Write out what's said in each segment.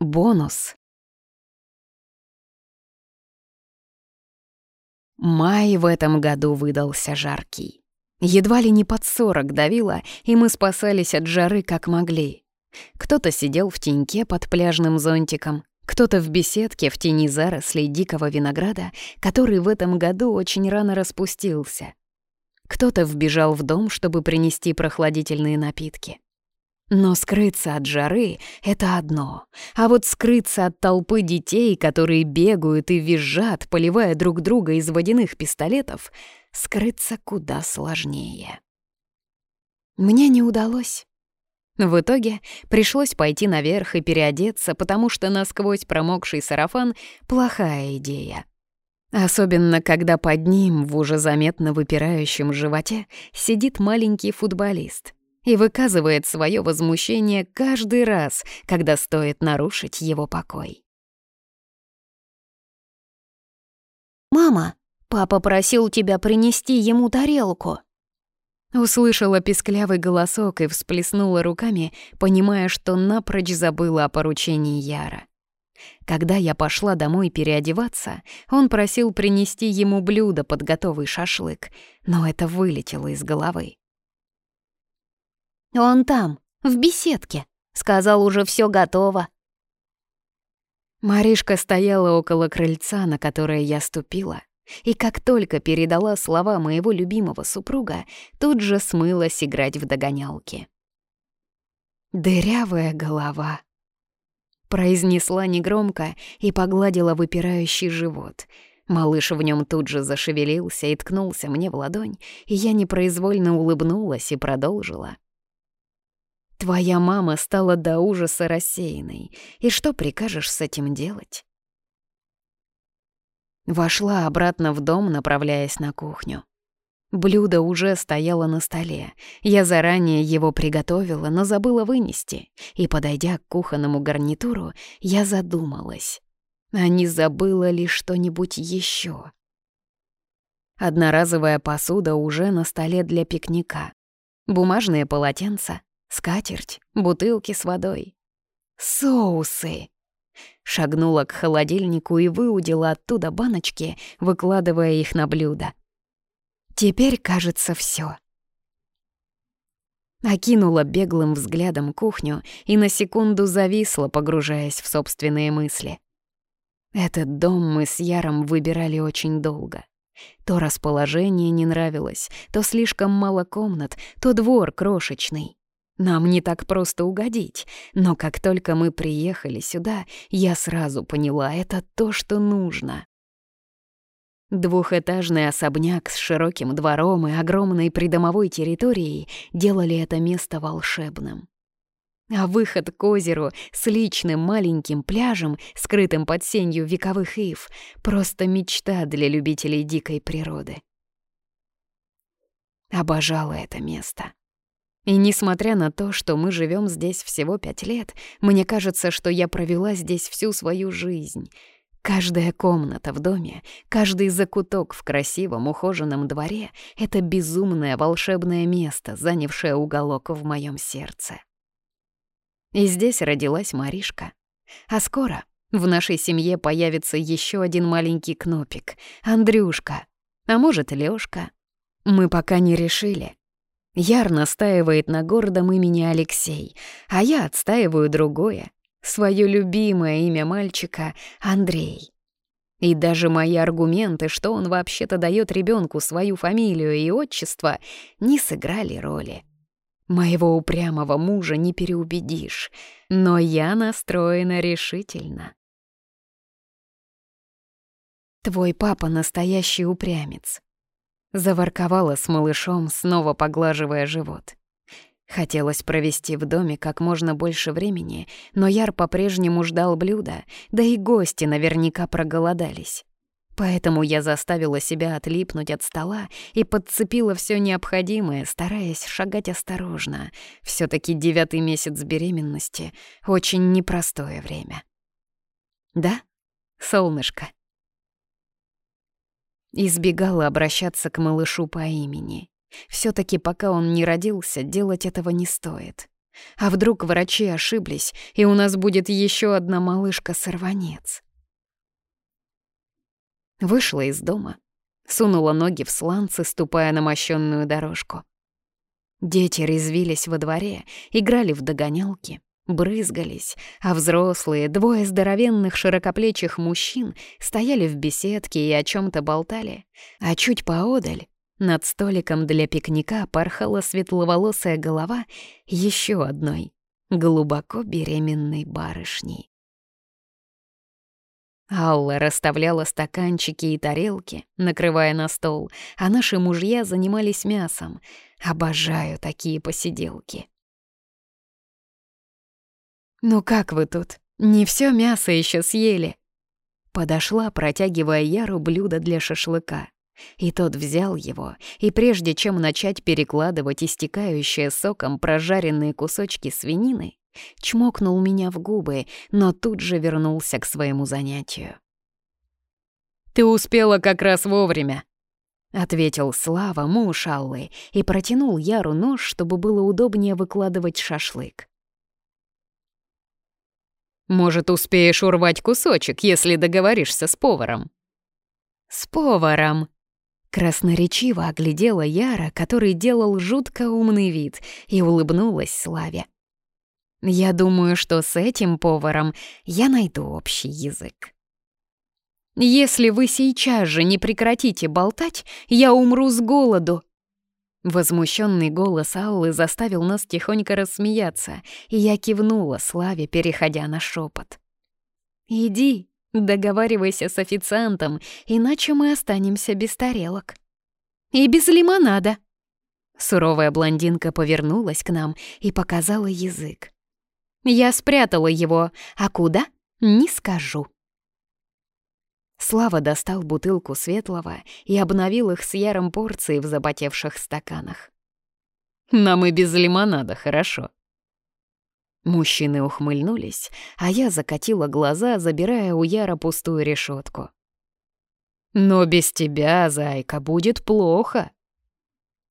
Бонус. Май в этом году выдался жаркий. Едва ли не под сорок давило, и мы спасались от жары как могли. Кто-то сидел в теньке под пляжным зонтиком, кто-то в беседке в тени зарослей дикого винограда, который в этом году очень рано распустился. Кто-то вбежал в дом, чтобы принести прохладительные напитки. Но скрыться от жары — это одно, а вот скрыться от толпы детей, которые бегают и визжат, поливая друг друга из водяных пистолетов, скрыться куда сложнее. Мне не удалось. В итоге пришлось пойти наверх и переодеться, потому что насквозь промокший сарафан — плохая идея. Особенно, когда под ним, в уже заметно выпирающем животе, сидит маленький футболист и выказывает свое возмущение каждый раз, когда стоит нарушить его покой. «Мама, папа просил тебя принести ему тарелку», Услышала писклявый голосок и всплеснула руками, понимая, что напрочь забыла о поручении Яра. Когда я пошла домой переодеваться, он просил принести ему блюдо под готовый шашлык, но это вылетело из головы. «Он там, в беседке. Сказал, уже все готово». Маришка стояла около крыльца, на которое я ступила, и как только передала слова моего любимого супруга, тут же смылась играть в догонялки. «Дырявая голова», — произнесла негромко и погладила выпирающий живот. Малыш в нем тут же зашевелился и ткнулся мне в ладонь, и я непроизвольно улыбнулась и продолжила. «Твоя мама стала до ужаса рассеянной, и что прикажешь с этим делать?» Вошла обратно в дом, направляясь на кухню. Блюдо уже стояло на столе. Я заранее его приготовила, но забыла вынести. И, подойдя к кухонному гарнитуру, я задумалась. А не забыла ли что-нибудь еще? Одноразовая посуда уже на столе для пикника. Бумажные полотенца, скатерть, бутылки с водой. Соусы! Шагнула к холодильнику и выудила оттуда баночки, выкладывая их на блюдо. Теперь, кажется, все. Окинула беглым взглядом кухню и на секунду зависла, погружаясь в собственные мысли. Этот дом мы с Яром выбирали очень долго. То расположение не нравилось, то слишком мало комнат, то двор крошечный. Нам не так просто угодить, но как только мы приехали сюда, я сразу поняла, это то, что нужно. Двухэтажный особняк с широким двором и огромной придомовой территорией делали это место волшебным. А выход к озеру с личным маленьким пляжем, скрытым под сенью вековых ив, просто мечта для любителей дикой природы. Обожала это место. И несмотря на то, что мы живем здесь всего пять лет, мне кажется, что я провела здесь всю свою жизнь. Каждая комната в доме, каждый закуток в красивом ухоженном дворе — это безумное волшебное место, занявшее уголок в моем сердце. И здесь родилась Маришка. А скоро в нашей семье появится еще один маленький кнопик — Андрюшка, а может, Лёшка. Мы пока не решили, Яр настаивает на гордом имени Алексей, а я отстаиваю другое, свое любимое имя мальчика — Андрей. И даже мои аргументы, что он вообще-то дает ребенку свою фамилию и отчество, не сыграли роли. Моего упрямого мужа не переубедишь, но я настроена решительно. Твой папа настоящий упрямец. Заворковала с малышом, снова поглаживая живот. Хотелось провести в доме как можно больше времени, но Яр по-прежнему ждал блюда, да и гости наверняка проголодались. Поэтому я заставила себя отлипнуть от стола и подцепила все необходимое, стараясь шагать осторожно. все таки девятый месяц беременности — очень непростое время. «Да, солнышко?» Избегала обращаться к малышу по имени. все таки пока он не родился, делать этого не стоит. А вдруг врачи ошиблись, и у нас будет еще одна малышка-сорванец? Вышла из дома, сунула ноги в сланцы, ступая на мощенную дорожку. Дети резвились во дворе, играли в догонялки, брызгались, а взрослые, двое здоровенных широкоплечих мужчин стояли в беседке и о чем то болтали, а чуть поодаль над столиком для пикника порхала светловолосая голова еще одной глубоко беременной барышни. Алла расставляла стаканчики и тарелки, накрывая на стол, а наши мужья занимались мясом. Обожаю такие посиделки. «Ну как вы тут? Не все мясо еще съели?» Подошла, протягивая Яру блюдо для шашлыка. И тот взял его, и прежде чем начать перекладывать истекающие соком прожаренные кусочки свинины, чмокнул меня в губы, но тут же вернулся к своему занятию. «Ты успела как раз вовремя», — ответил Слава, муж Аллы, и протянул Яру нож, чтобы было удобнее выкладывать шашлык. «Может, успеешь урвать кусочек, если договоришься с поваром?» «С поваром», Красноречиво оглядела Яра, который делал жутко умный вид, и улыбнулась Славе. «Я думаю, что с этим поваром я найду общий язык». «Если вы сейчас же не прекратите болтать, я умру с голоду», Возмущенный голос Аллы заставил нас тихонько рассмеяться, и я кивнула Славе, переходя на шепот. «Иди, Договаривайся с официантом, иначе мы останемся без тарелок. И без лимонада. Суровая блондинка повернулась к нам и показала язык. Я спрятала его, а куда — не скажу. Слава достал бутылку светлого и обновил их с яром порции в запотевших стаканах. «Нам и без лимонада хорошо», Мужчины ухмыльнулись, а я закатила глаза, забирая у Яра пустую решетку. «Но без тебя, зайка, будет плохо!»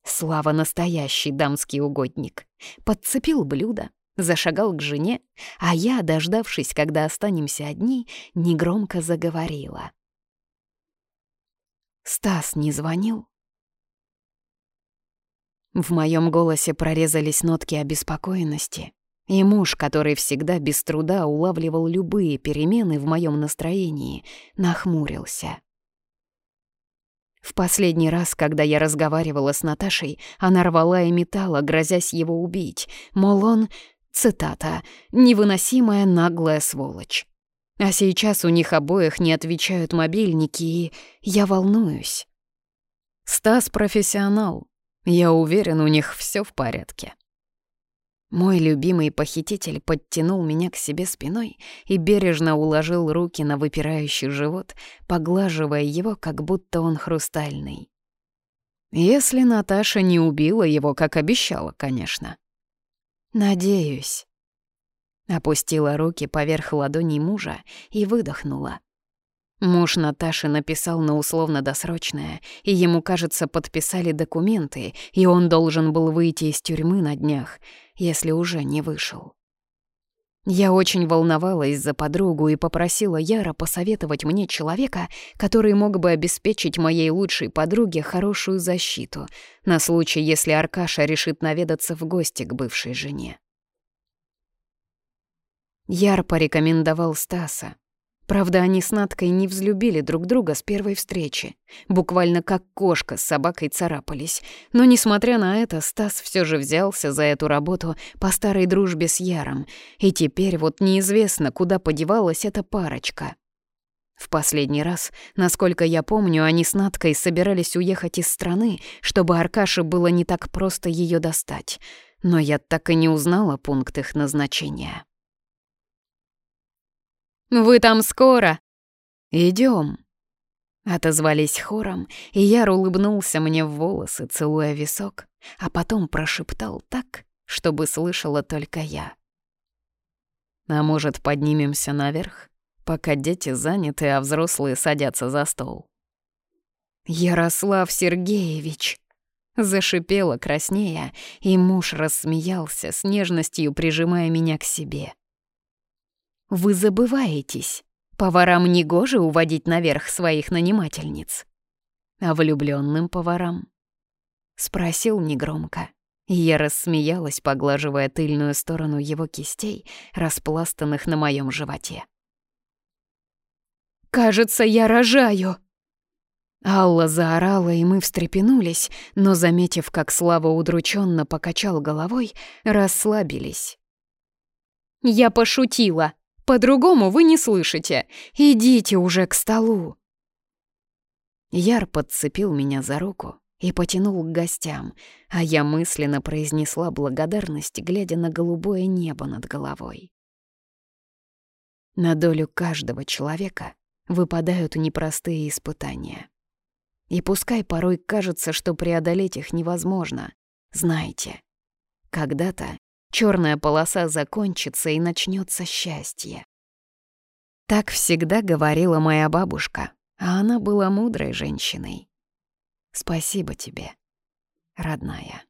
Слава настоящий дамский угодник. Подцепил блюдо, зашагал к жене, а я, дождавшись, когда останемся одни, негромко заговорила. «Стас не звонил?» В моем голосе прорезались нотки обеспокоенности, и муж, который всегда без труда улавливал любые перемены в моем настроении, нахмурился. В последний раз, когда я разговаривала с Наташей, она рвала и метала, грозясь его убить, мол, он, цитата, «невыносимая наглая сволочь». А сейчас у них обоих не отвечают мобильники, и я волнуюсь. Стас профессионал. Я уверен, у них все в порядке. Мой любимый похититель подтянул меня к себе спиной и бережно уложил руки на выпирающий живот, поглаживая его, как будто он хрустальный. Если Наташа не убила его, как обещала, конечно. Надеюсь. Опустила руки поверх ладоней мужа и выдохнула. Муж Наташи написал на условно-досрочное, и ему, кажется, подписали документы, и он должен был выйти из тюрьмы на днях, если уже не вышел. Я очень волновалась за подругу и попросила Яра посоветовать мне человека, который мог бы обеспечить моей лучшей подруге хорошую защиту на случай, если Аркаша решит наведаться в гости к бывшей жене. Яр порекомендовал Стаса, Правда, они с Надкой не взлюбили друг друга с первой встречи. Буквально как кошка с собакой царапались. Но, несмотря на это, Стас все же взялся за эту работу по старой дружбе с Яром. И теперь вот неизвестно, куда подевалась эта парочка. В последний раз, насколько я помню, они с Надкой собирались уехать из страны, чтобы Аркаше было не так просто ее достать. Но я так и не узнала пункт их назначения. «Вы там скоро?» Идем. Отозвались хором, и Яр улыбнулся мне в волосы, целуя висок, а потом прошептал так, чтобы слышала только я. «А может, поднимемся наверх, пока дети заняты, а взрослые садятся за стол?» «Ярослав Сергеевич!» Зашипела краснея, и муж рассмеялся, с нежностью прижимая меня к себе. «Вы забываетесь. Поварам негоже уводить наверх своих нанимательниц. А влюбленным поварам?» Спросил негромко. Я рассмеялась, поглаживая тыльную сторону его кистей, распластанных на моем животе. «Кажется, я рожаю!» Алла заорала, и мы встрепенулись, но, заметив, как Слава удрученно покачал головой, расслабились. «Я пошутила. По-другому вы не слышите. Идите уже к столу!» Яр подцепил меня за руку, и потянул к гостям, а я мысленно произнесла благодарность, глядя на голубое небо над головой. На долю каждого человека выпадают непростые испытания. И пускай порой кажется, что преодолеть их невозможно, знайте, когда-то черная полоса закончится и начнется счастье. Так всегда говорила моя бабушка, а она была мудрой женщиной. Спасибо тебе, родная.